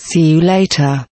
See you later.